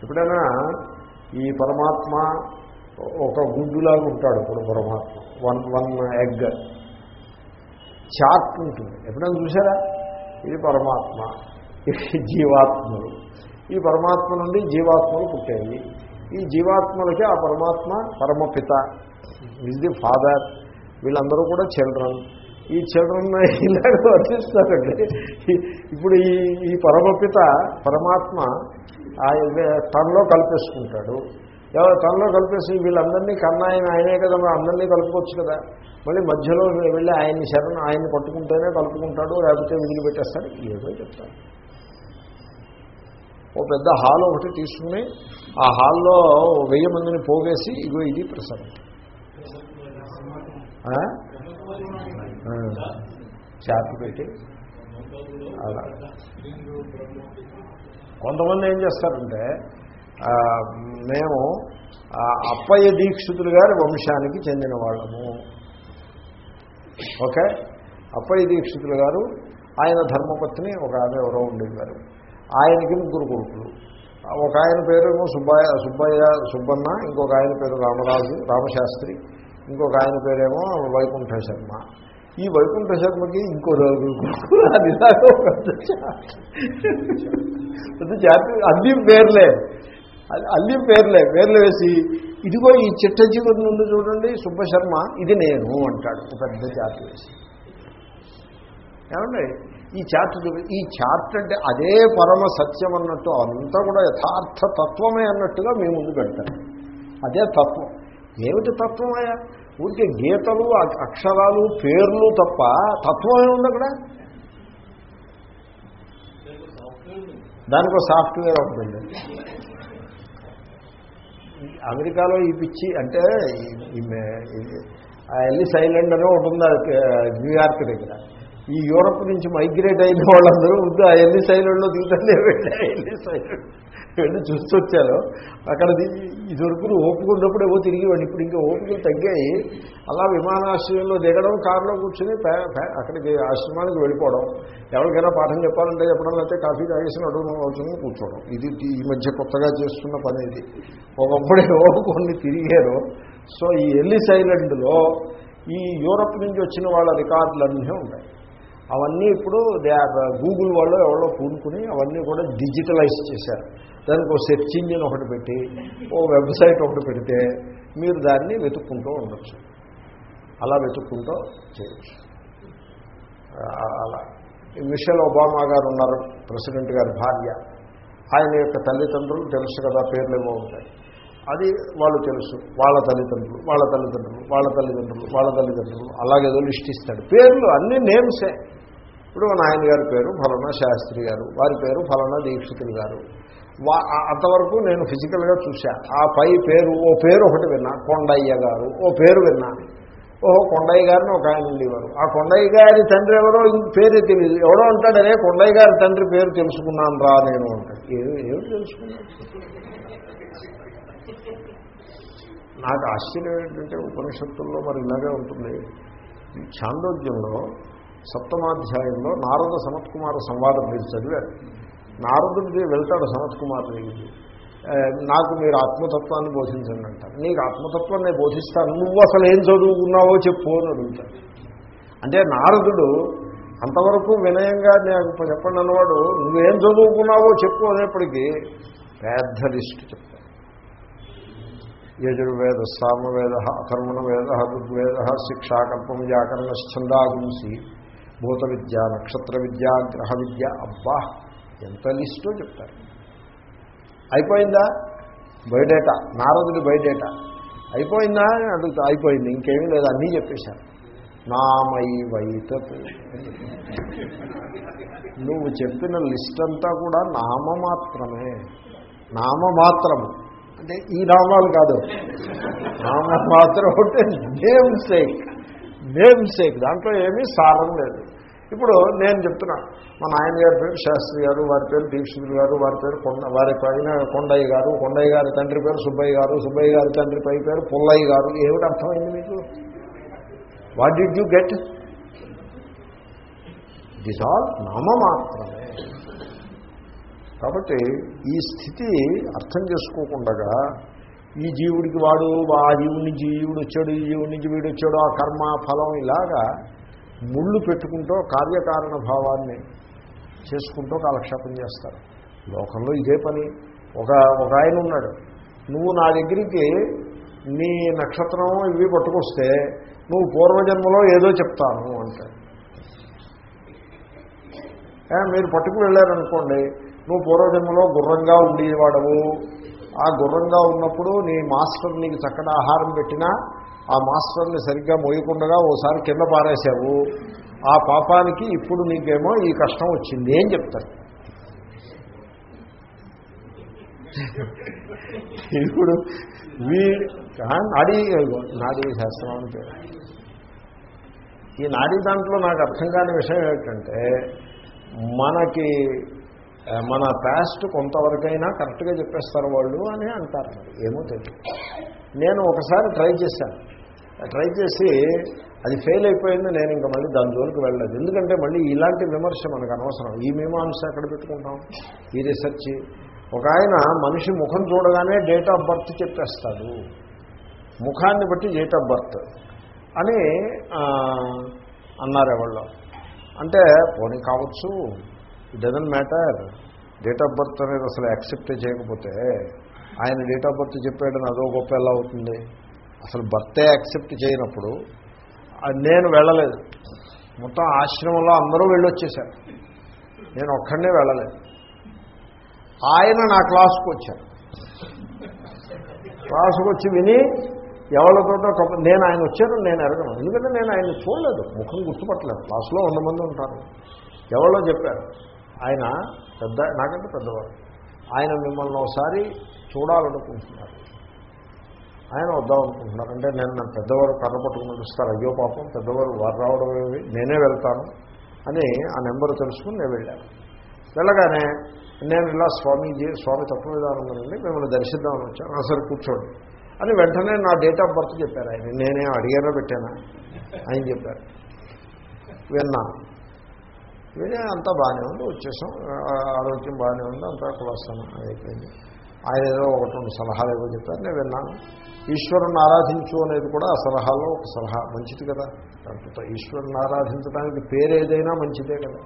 Speaker 1: ఎప్పుడైనా ఈ పరమాత్మ ఒక గుడ్డులాగా ఉంటాడు ఇప్పుడు పరమాత్మ. One one egg. చార్ట్ ఉంటుంది. ఎప్పుడైనా చూసారా? ఇది పరమాత్మ. ఇది జీవాత్మలు. ఈ పరమాత్మ నుండి జీవాత్మలు పుట్టేవి. ఈ జీవాత్మలకి ఆ పరమాత్మ పరమపిత. ఇస్ ది ఫాదర్ వీళ్ళందరూ కూడా చిల్డ్రన్ ఈ చిల్డ్రన్ ఇలాగ వర్తిస్తారండి ఇప్పుడు ఈ ఈ పరమపిత పరమాత్మ ఆ తనలో కల్పేసుకుంటాడు. ఎవరు తనలో కలిపేసి వీళ్ళందరినీ కన్నా ఆయన ఆయనే కదా మరి అందరినీ కలుపుకోవచ్చు కదా. మళ్ళీ మధ్యలో వెళ్ళి ఆయన్ని శరణ్ ఆయన్ని పట్టుకుంటేనే కలుపుకుంటాడు లేకపోతే వదిలిపెట్టేస్తాడు ఏదో చెప్తాడు. ఓ పెద్ద హాల్ ఒకటి తీసుకుని ఆ హాల్లో వెయ్యి మందిని పోగేసి ఇగో ఇది ప్రసాదం. ఆ? పెట్టి అలా. కొంతమంది ఏం చేస్తారంటే మేము అప్పయ్య దీక్షితులు గారి వంశానికి చెందిన వాళ్ళము. ఓకే? అప్పయ్య దీక్షితులు గారు ఆయన ధర్మపత్ని ఒక ఆమె ఎవరో ఉండేవారు. ఆయనకి ముగ్గురు కొడుకులు. ఒక ఆయన పేరేమో సుబ్బయ్య సుబ్బయ్య సుబ్బన్న ఇంకొక ఆయన పేరు రామరాజు రామశాస్త్రి ఇంకొక ఆయన పేరేమో వైకుంఠ శర్మ ఈ వైకుంఠ శర్మకి ఇంకో రోజు అది ఇలాగో పెద్ద జాతి. అల్లి పేర్లే. అది అల్లి పేర్లే పేర్లు వేసి ఇదిగో ఈ చిట్ట జీవితం నుండి చూడండి సుబ్బశర్మ ఇది నేను అంటాడు పెద్ద చార్ట్ వేసి. ఏమండి? ఈ చార్ట్ ఈ చార్ట్ అంటే అదే పరమ సత్యం అన్నట్టు అంతా కూడా యథార్థ తత్వమే అన్నట్టుగా మేము ముందు పెడతాం అదే తత్వం. ఏమిటి తత్వమయ్యా? ఊరికే గీతలు అక్షరాలు పేర్లు తప్ప తత్వం ఏముంది అక్కడ? దానికో సాఫ్ట్వేర్ ఉంటుంది అమెరికాలో ఈ పిచ్చి అంటే ఆ ఎల్లిస్ ఐలాండ్ అని ఒకటి ఉంది న్యూయార్క్ దగ్గర. ఈ యూరప్ నుంచి మైగ్రేట్ అయిన వాళ్ళందరూ ముందు ఆ ఎల్లిస్ ఐలాండ్లో దిగుతానే వెళ్ళి ఆ ఎల్లిస్ ఐలాండ్. వెళ్ళి చూస్తొచ్చారు అక్కడ ఇదివరకు ఇది వరకు ఓపుకున్నప్పుడు ఏవో తిరిగి వాడు ఇప్పుడు ఇంకా ఓపికలు తగ్గాయి. అలా విమానాశ్రయంలో దిగడం కారులో కూర్చుని అక్కడికి ఆశ్రమానికి వెళ్ళిపోవడం ఎవరికైనా పాఠం చెప్పాలంటే చెప్పడం లేకపోతే కాఫీ తాగేసి నడుము కూర్చోవడం. ఇది ఈ మధ్య కొత్తగా చేస్తున్న పని ఇది. ఒకప్పుడే ఓపుకొని కొన్ని తిరిగారు. సో ఈ ఎల్లిస్ ఐలాండ్లో ఈ యూరప్ నుంచి వచ్చిన వాళ్ళ రికార్డులన్నీ ఉన్నాయి అవన్నీ ఇప్పుడు దే గూగుల్ వాళ్ళు ఎవరో పూనుకుని అవన్నీ కూడా డిజిటలైజ్ చేశారు. దానికి ఒక సెర్చ్ ఇంజిన్ ఒకటి పెట్టి ఓ వెబ్సైట్ ఒకటి పెడితే మీరు దాన్ని వెతుక్కుంటూ ఉండొచ్చు. అలా వెతుక్కుంటూ చేయొచ్చు. అలా. ఈ మిషెల్ ఒబామా గారు ఉన్నారు ప్రెసిడెంట్ గారి భార్య. ఆయన యొక్క తల్లిదండ్రులు తెలుసు కదా పేర్లు ఏమో ఉంటాయి. అది వాళ్ళు తెలుసు వాళ్ళ తల్లిదండ్రులు వాళ్ళ తల్లిదండ్రులు వాళ్ళ తల్లిదండ్రులు వాళ్ళ తల్లిదండ్రులు అలాగేదో లిస్ట్ ఇస్తాడు. పేర్లు అన్ని నేమ్సే. ఇప్పుడు నాయన గారి పేరు ఫలానా శాస్త్రి గారు వారి పేరు ఫలానా దీక్షితులు గారు. అంతవరకు నేను ఫిజికల్గా చూశా. ఆ పై పేరు ఓ పేరు ఒకటి విన్నా కొండయ్య గారు ఓ పేరు విన్నా. ఓహో కొండయ్య గారిని ఒక ఆయన ఉండేవారు. ఆ కొండయ్య గారి తండ్రి ఎవరో పేరే తెలియదు ఎవడో అంటాడనే కొండయ్య గారి తండ్రి పేరు తెలుసుకున్నాను రా నేను అంటాడు. ఏ- ఏమిటి తెలుసుకున్నాను నాకు ఆశ్చర్యం ఏంటంటే ఉపనిషత్తుల్లో మరి ఇలాగే ఉంటుంది. ఈ సప్తమాధ్యాయంలో నారద సనత్కుమార సంవాదం మీరు చదివారు. నారదుడికి వెళ్తాడు సనత్ కుమార్ దగ్గరికి నాకు మీరు ఆత్మతత్వాన్ని బోధించండి అంటారు నీకు ఆత్మతత్వాన్ని నేను బోధిస్తాను. నువ్వు అసలు ఏం చదువుకున్నావో చెప్పు అని అడుగుతాడు. అంటే నారదుడు అంతవరకు వినయంగా నేను చెప్పండి అన్నవాడు నువ్వేం చదువుకున్నావో చెప్పు అనేప్పటికీ పెద్ద లిస్టు చెప్తాను యజుర్వేద సామవేద అకర్మణ వేద ఋగ్వేద శిక్షాకల్పం వ్యాకరణ ఛందాగుంసి భూత విద్య నక్షత్ర విద్య గ్రహ విద్య అబ్బా! ఎంత లిస్టో చెప్తారు? అయిపోయిందా? బయోడేటా. నారదుడి బయోడేటా. అయిపోయిందా అని అడుగుతా. అయిపోయింది ఇంకేమీ లేదు అన్నీ చెప్పేశారు. నామై వైత నువ్వు చెప్పిన లిస్ట్ అంతా కూడా నామ మాత్రమే నామ మాత్రము అంటే ఈ నామాలు కాదు. నామమాత్రం అంటే నేమ్ సేక్. Name sake. దాంట్లో ఏమీ సారం లేదు. ఇప్పుడు నేను చెప్తున్నా మా నాయన గారి పేరు శాస్త్రి గారు వారి పేరు దీక్షితులు గారు వారి పేరు కొండ వారి పైన కొండయ్య గారు కొండయ్య గారి తండ్రి పేరు సుబ్బయ్య గారు సుబ్బయ్య గారి తండ్రి పై పేరు పుల్లయ్య గారు. ఏమిటి అర్థమైంది మీకు? What did you get this all నామ మాత్రమే కాబట్టి ఈ స్థితి అర్థం చేసుకోకుండా ఈ జీవుడికి వాడు ఆ జీవుడి నుంచి ఈ జీవుడు వచ్చాడు ఈ జీవుడి నుంచి వీడు వచ్చాడు ఆ కర్మ ఫలం ఇలాగా ముళ్ళు పెట్టుకుంటూ కార్యకారణ భావాన్ని చేసుకుంటూ కాలక్షేపం చేస్తారు. లోకంలో ఇదే పని. ఒక ఒక ఆయన ఉన్నాడు. నువ్వు నా దగ్గరికి నీ నక్షత్రం ఇవి పట్టుకొస్తే నువ్వు పూర్వజన్మలో ఏదో చెప్తాను అంటాడు. మీరు పట్టుకు వెళ్ళారనుకోండి నువ్వు పూర్వజన్మలో గుర్రంగా ఉండేవాడవు. ఆ గుర్రంగా ఉన్నప్పుడు నీ మాస్టర్ నీకు చక్కటి ఆహారం పెట్టినా ఆ మాస్టర్ని సరిగ్గా మోయకుండా ఓసారి కింద పారేశావు. ఆ పాపానికి ఇప్పుడు నీకేమో ఈ కష్టం వచ్చింది అని చెప్తారు. ఇప్పుడు వీ నాడీ నాడీ శాస్త్రం అంటే ఈ నాడీ దాంట్లో నాకు అర్థం కాని విషయం ఏమిటంటే మనకి మన పాస్ట్ కొంతవరకైనా కరెక్ట్గా చెప్పేస్తారు వాళ్ళు అని అంటారు. ఏమో తెలియదు నేను ఒకసారి ట్రై చేశాను. ట్రై చేసి అది ఫెయిల్ అయిపోయింది నేను ఇంకా మళ్ళీ దాని జోలికి వెళ్ళలేదు. ఎందుకంటే మళ్ళీ ఇలాంటి విమర్శ మనకు అనవసరం. ఈ మీమాంస ఎక్కడ పెట్టుకుంటాం? ఈ రీసెర్చ్ ఒక ఆయన మనిషి ముఖం చూడగానే డేట్ ఆఫ్ బర్త్ చెప్పేస్తాడు. ముఖాన్ని బట్టి డేట్ ఆఫ్ బర్త్ అని అన్నారు ఎవళ్ళు. అంటే పోనీ కావచ్చు it matter date of birth అనేది అసలు యాక్సెప్ట్ చేయకపోతే ఆయన డేట్ ఆఫ్ బర్త్ చెప్పాడని అదో గొప్ప ఎలా అవుతుంది? అసలు భర్తే యాక్సెప్ట్ చేయనప్పుడు నేను వెళ్ళలేదు. మొత్తం ఆశ్రమంలో అందరూ వెళ్ళొచ్చేశారు. నేను ఒక్కడనే వెళ్ళలేదు. ఆయన నా క్లాస్కి వచ్చారు. క్లాసుకు వచ్చి విని ఎవరితోటో నేను ఆయన వచ్చాను నేను ఎరగను. ఎందుకంటే నేను ఆయన చూడలేదు. ముఖం గుర్తుపట్టలేదు. క్లాసులో వంద మంది ఉంటారు. ఎవరో చెప్పారు. ఆయన పెద్ద నాకంటే పెద్దవారు ఆయన మిమ్మల్ని ఒకసారి చూడాలనుకుంటున్నారు. ఆయన వద్దాం అనుకుంటున్నారు. అంటే నేను నా పెద్దవారు కర్ర పట్టుకుని నడుస్తారు అయ్యో పాపం పెద్దవారు వారు రావడం ఏమి నేనే వెళ్తాను అని ఆ నెంబర్ తెలుసుకుని నేను వెళ్ళాను. వెళ్ళగానే నేను ఇలా స్వామీజీ స్వామి తప్పు విధానం మిమ్మల్ని దర్శిద్దామని వచ్చాను. "ఆ, సరే కూర్చోండి అని వెంటనే నా డేట్ ఆఫ్ బర్త్ చెప్పారు ఆయన. నేనే అడిగానో పెట్టానా? ఆయన చెప్పారు. విన్నాను. వినే అంతా బాగానే ఉంది. వచ్చేసాం. ఆ, ఆరోగ్యం బాగానే ఉంది. అంతా కులాస్తాను అయిపోయింది. ఆయన ఏదో ఒకటి రెండు సలహాలు ఏవో చెప్పారు నేను విన్నాను. ఈశ్వరుని ఆరాధించు అనేది కూడా ఆ సలహాలో ఒక సలహా. మంచిది కదా. దాంతో ఈశ్వరుని ఆరాధించడానికి పేరు ఏదైనా మంచిదే కదా.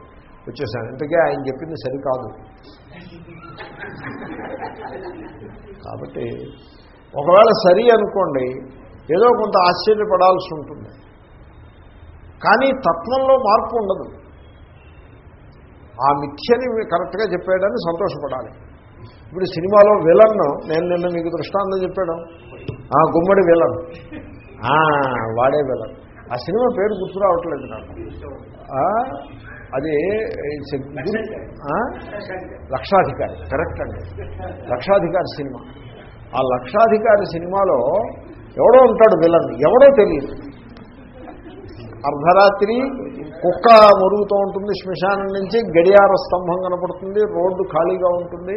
Speaker 1: వచ్చేసాను. ఇంతకే ఆయన చెప్పింది సరికాదు. కాబట్టి ఒకవేళ సరి అనుకోండి ఏదో కొంత ఆశ్చర్యపడాల్సి ఉంటుంది. కానీ తత్వంలో మార్పు ఉండదు. ఆ మిథ్యని కరెక్ట్గా చెప్పాడని సంతోషపడాలి. ఇప్పుడు సినిమాలో విలన్ నేను నిన్న మీకు దృష్టాంతం చెప్పాడు ఆ గుమ్మడి విలన్. వాడే విలన్. ఆ సినిమా పేరు గుర్తు రావట్లేదు నాకు. అది లక్షాధికారి. కరెక్ట్ అండి. లక్షాధికారి సినిమా. ఆ లక్షాధికారి సినిమాలో ఎవడో ఉంటాడు విలన్. ఎవడో తెలియదు. అర్ధరాత్రి కుక్క మరుగుతూ ఉంటుంది శ్మశానం నుంచి గడియార స్తంభం కనపడుతుంది రోడ్డు ఖాళీగా ఉంటుంది.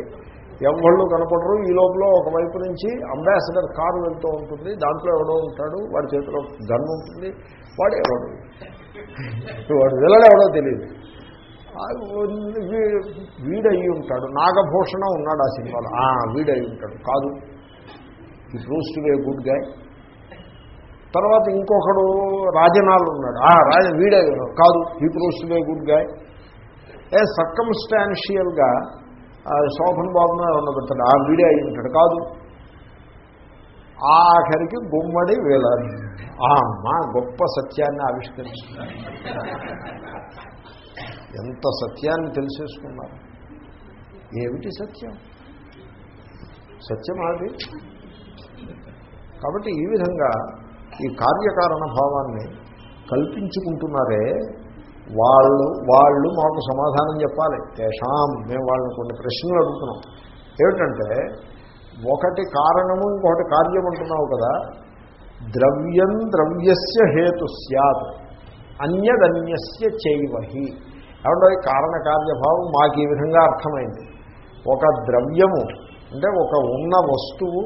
Speaker 1: ఎవళ్ళు కనపడరు. ఈ లోపల ఒకవైపు నుంచి అంబాసిడర్ కారు వెళ్తూ ఉంటుంది. దాంట్లో ఎవడో ఉంటాడు. వాడి చేతిలో గన్ ఉంటుంది. వాడు ఎవడు? వాడు విలడు ఎవడో తెలియదు వీడయి ఉంటాడు. నాగభూషణ ఉన్నాడు ఆ సినిమాలో. ఆ, ఉంటాడు. కాదు. ఈ proves to a good guy తర్వాత ఇంకొకడు రాజనాలు ఉన్నాడు. ఆ రాజ వీడే కాదు. ఈ proves to a good guy a సర్కమ్స్టాన్షియల్గా Shobhan బాబును ఉండబెడతాడు ఆ వీడే అయి ఉంటాడు. కాదు. ఆఖరికి గుమ్మడి వేలాలి ఆ గొప్ప సత్యాన్ని ఆవిష్కరిస్తున్నారు ఎంత సత్యాన్ని తెలిసేసుకున్నారు? ఏమిటి సత్యం? సత్యం అది. కాబట్టి ఈ విధంగా ఈ కార్యకారణ భావాన్ని కల్పించుకుంటున్నారే వాళ్ళు వాళ్ళు మాకు సమాధానం చెప్పాలి. తేషాం మేము వాళ్ళని కొన్ని ప్రశ్నలు అడుగుతున్నాం. ఏమిటంటే ఒకటి కారణము ఇంకొకటి కార్యం అంటున్నావు కదా. ద్రవ్యం ద్రవ్యస్య హేతు సత్ అన్యదన్యస్య చైవహి. కాబట్టి కారణకార్యభావం మాకు ఈ విధంగా అర్థమైంది. ఒక ద్రవ్యము అంటే ఒక ఉన్న వస్తువు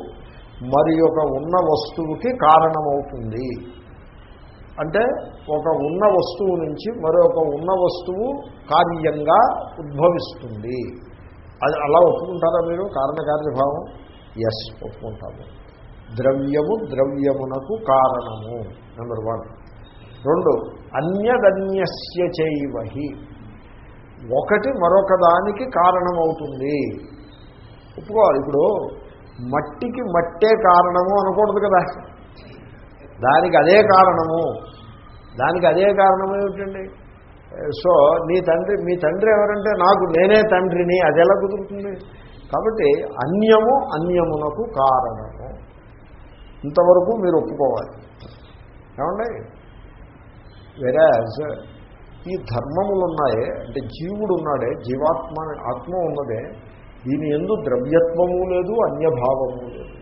Speaker 1: మరి ఒక ఉన్న వస్తువుకి కారణమవుతుంది. అంటే ఒక ఉన్న వస్తువు నుంచి మరొక ఉన్న వస్తువు కార్యంగా ఉద్భవిస్తుంది. అది అలా ఒప్పుకుంటారా మీరు? కారణకార్యభావం? ఎస్ ఒప్పుకుంటాము. ద్రవ్యము ద్రవ్యమునకు కారణము నెంబర్ వన్ రెండు అన్యదన్యస్య చేయవహి. ఒకటి మరొక దానికి కారణమవుతుంది. ఒప్పుకోవాలి. ఇప్పుడు మట్టికి మట్టే కారణము అనకూడదు కదా. దానికి అదే కారణము. దానికి అదే కారణం ఏమిటండి? సో నీ తండ్రి మీ తండ్రి ఎవరంటే నాకు నేనే తండ్రిని అది ఎలా కుదురుతుంది? కాబట్టి అన్యము అన్యమునకు కారణము. ఇంతవరకు మీరు ఒప్పుకోవాలి. ఏమండి? వెరాజ్ ఈ ధర్మములు ఉన్నాయే అంటే జీవుడు ఉన్నాడే జీవాత్మ ఆత్మ ఉన్నదే దీని ఎందు ద్రవ్యత్వము లేదు అన్యభావము లేదు.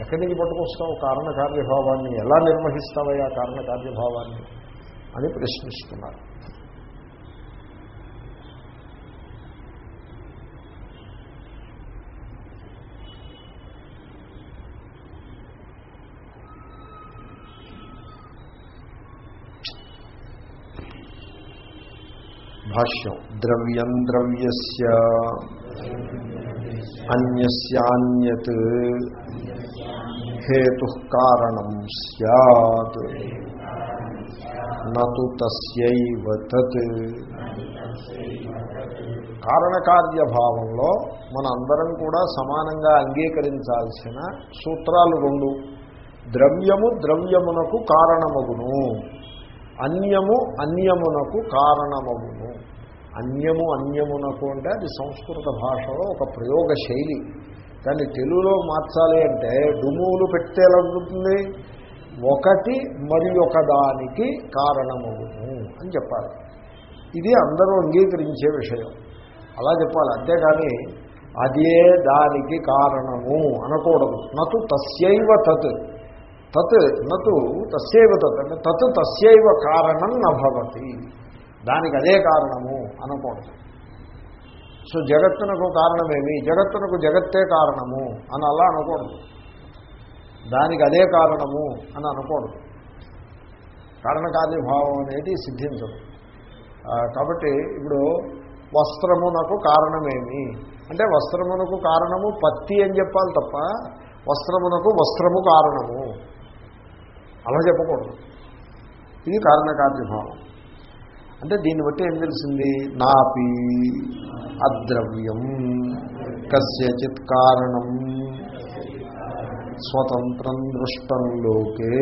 Speaker 1: ఎక్కడి నుంచి పట్టుకొస్తావు? కారణకార్యభావాన్ని ఎలా నిర్వహిస్తావయ్యా? కారణకార్యభావాన్ని అని ప్రశ్నిస్తున్నారు. భాష్యం. ద్రవ్యం ద్రవ్యస్య అన్యస్యాన్యత్ హేతు కారణం సత్ నతు తస్యైవ తత్. కారణకార్యభావంలో మన అందరం కూడా సమానంగా అంగీకరించాల్సిన సూత్రాలు రెండు. ద్రవ్యము ద్రవ్యమునకు కారణమగును. అన్యము అన్యమునకు కారణమగును. అన్యము అన్యమునకు అంటే అది సంస్కృత భాషలో ఒక ప్రయోగ శైలి దాన్ని తెలుగులో మార్చాలి అంటే డుమువులు పెడితే ఎలా ఉంటుంది ఒకటి మరి ఒకదానికి కారణమవును అని చెప్పాలి. ఇది అందరూ అంగీకరించే విషయం. అలా చెప్పాలి. అంతేగాని అదే దానికి కారణము అనకూడదు. నతు తస్యైవ తత్. తత్ నతు తస్యైవ తత్. అంటే తత్ తస్యైవ కారణం నభవతి. దానికి అదే కారణము అనకూడదు. సో జగత్తునకు కారణమేమి? జగత్తునకు జగత్తే కారణము అని అలా అనకూడదు. దానికి అదే కారణము అని అనకూడదు. కారణకార్యభావం అనేది సిద్ధించదు. కాబట్టి ఇప్పుడు వస్త్రమునకు కారణమేమి? అంటే వస్త్రమునకు కారణము పత్తి అని చెప్పాలి తప్ప వస్త్రమునకు వస్త్రము కారణము. అలా చెప్పకూడదు. ఇది కారణకార్యభావం. అంటే దీన్ని బట్టి ఏం తెలిసింది? నాపి అద్రవ్యం కస్యచిత్ కారణం స్వతంత్రం దృష్టం లోకే.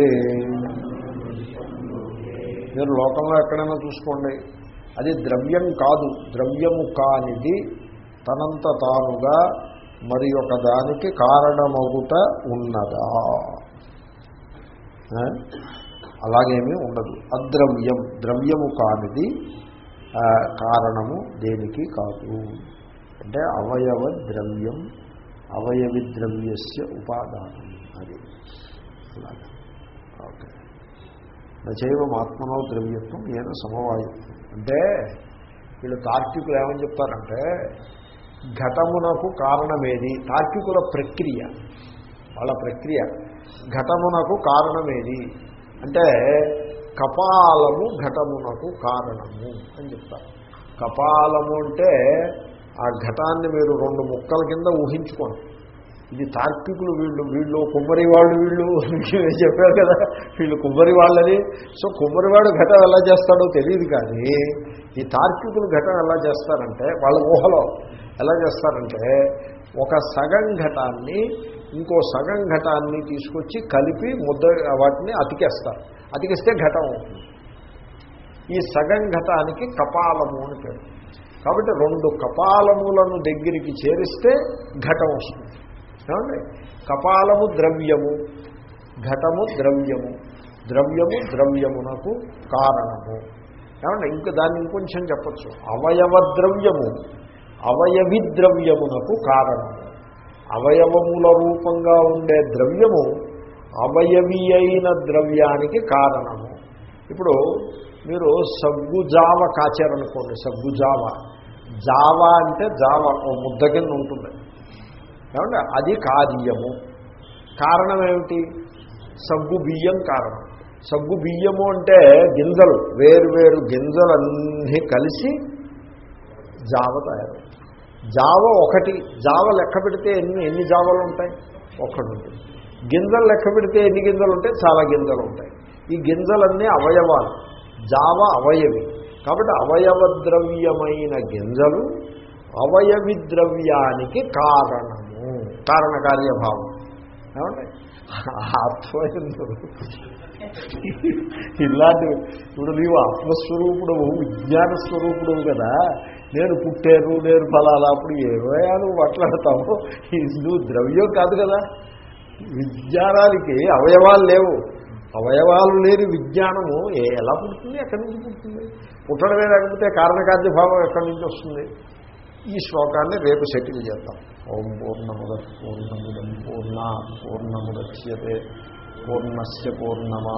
Speaker 1: మీరు లోకంలో ఎక్కడైనా చూసుకోండి. అది ద్రవ్యం కాదు ద్రవ్యము కానిది తనంత తానుగా మరి ఒక దానికి కారణమగుట ఉన్నదా? అలాగేమీ ఉండదు. అద్రవ్యం ద్రవ్యము కానిది కారణము దేనికి కాదు. అంటే అవయవ ద్రవ్యం అవయవి ద్రవ్యస్య ఉపాదానం అది. అలాగే. ఓకే. నచైవం ఆత్మనో ద్రవ్యత్వం ఏదో సమవాయత్వం అంటే వీళ్ళు తార్కికులు ఏమని చెప్తారంటే ఘటమునకు కారణమేది? తార్కికుల ప్రక్రియ. వాళ్ళ ప్రక్రియ. ఘటమునకు కారణమేది? అంటే కపాలము ఘటమునకు కారణము అని చెప్తారు. కపాలము అంటే ఆ ఘటాన్ని మీరు రెండు ముక్కల కింద ఊహించుకోండి. ఇది తార్కికులు వీళ్ళు వీళ్ళు కుమ్మరి వాళ్ళు వీళ్ళు చెప్పారు కదా వీళ్ళు కుమ్మరి వాళ్ళని. సో కుమ్మరివాడు ఘటం ఎలా చేస్తాడో తెలియదు కానీ ఈ తార్కికులు ఘటం ఎలా చేస్తారంటే వాళ్ళ ఊహలో ఎలా చేస్తారంటే ఒక సగం ఘటాన్ని ఇంకో సగం ఘటాన్ని తీసుకొచ్చి కలిపి ముద్ద వాటిని అతికేస్తారు. అతికిస్తే ఘటం అవుతుంది. ఈ సగం ఘటానికి కపాలము అని పేరు. కాబట్టి రెండు కపాలములను దగ్గరికి చేరిస్తే ఘటం వస్తుంది. ఏమండి? కపాలము ద్రవ్యము ఘటము ద్రవ్యము ద్రవ్యము ద్రవ్యమునకు కారణము. ఏమంటే ఇంక దాన్ని ఇంకొంచెం చెప్పచ్చు. అవయవ ద్రవ్యము అవయవి ద్రవ్యమునకు కారణము. అవయవముల రూపంగా ఉండే ద్రవ్యము అవయవి అయిన ద్రవ్యానికి కారణము. ఇప్పుడు మీరు సగ్గు జావ కాచారనుకోండి సగ్గు జావ. జావ అంటే జావ ఓ ముద్ద కింద ఉంటుంది. ఏమంటే అది కార్యము. కారణం ఏమిటి? సగ్గు బియ్యం కారణం. సగ్గు బియ్యము అంటే గింజలు వేరు వేరు గింజలన్నీ కలిసి జావ తయారు జావ ఒకటి జావ లెక్క పెడితే ఎన్ని ఎన్ని జావలు ఉంటాయి? ఒకటి ఉంటుంది గింజలు లెక్క పెడితే ఎన్ని గింజలు ఉంటాయి? చాలా గింజలు ఉంటాయి. ఈ గింజలన్నీ అవయవాలు. జావ అవయవి. కాబట్టి అవయవ ద్రవ్యమైన గింజలు అవయవి ద్రవ్యానికి కారణము. కారణ కార్యభావం ఏమంటే ఆత్మయందు ఇలాంటి ఇప్పుడు నీవు ఆత్మస్వరూపుడు విజ్ఞాన స్వరూపుడు కదా. నేను పుట్టేరు నేను ఫలాలా అప్పుడు ఏమయ్యా నువ్వు మాట్లాడతావు. ఇది నువ్వు ద్రవ్యం కాదు కదా. విజ్ఞానానికి అవయవాలు లేవు. అవయవాలు లేని విజ్ఞానము ఎలా పుడుతుంది? ఎక్కడి నుంచి పుడుతుంది? పుట్టడమే లేకపోతే కారణకార్యభావం ఎక్కడి నుంచి వస్తుంది? ఈ శ్లోకాన్ని రేపు సెటిల్ చేద్దాం. ఓం పూర్ణముద పూర్ణముదం పూర్ణ పూర్ణముద్యతే పూర్ణస్య పూర్ణమా